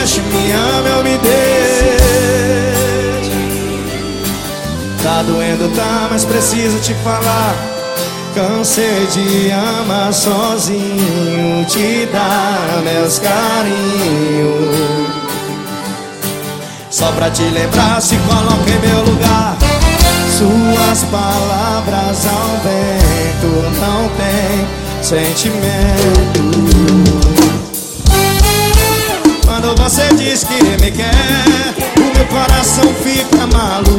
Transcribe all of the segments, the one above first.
deixe, me ama, eu me deixe. Tá doendo, tá, mas preciso te falar. Cansei de amar sozinho, te dar meus carinhos. Só pra te lembrar, se coloca em meu lugar. Suas palavras ao vento não tem sentimento. Quando você diz que me quer, o meu coração fica maluco,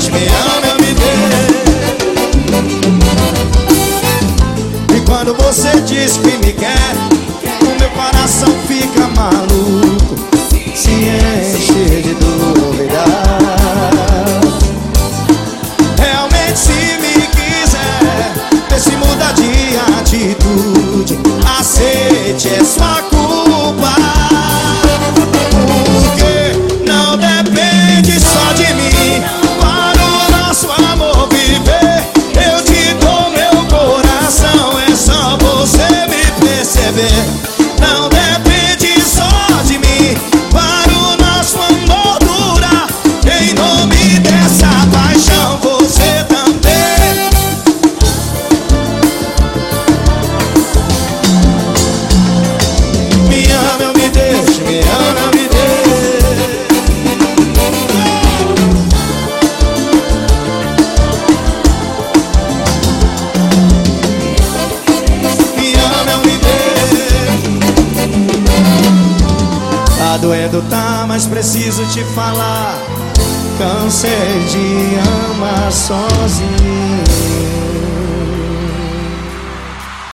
deixo. Me ama, eu me dê. E quando você diz que me quer, o meu coração fica maluco, doendo, tá, mas preciso te falar. Cansei de amar sozinho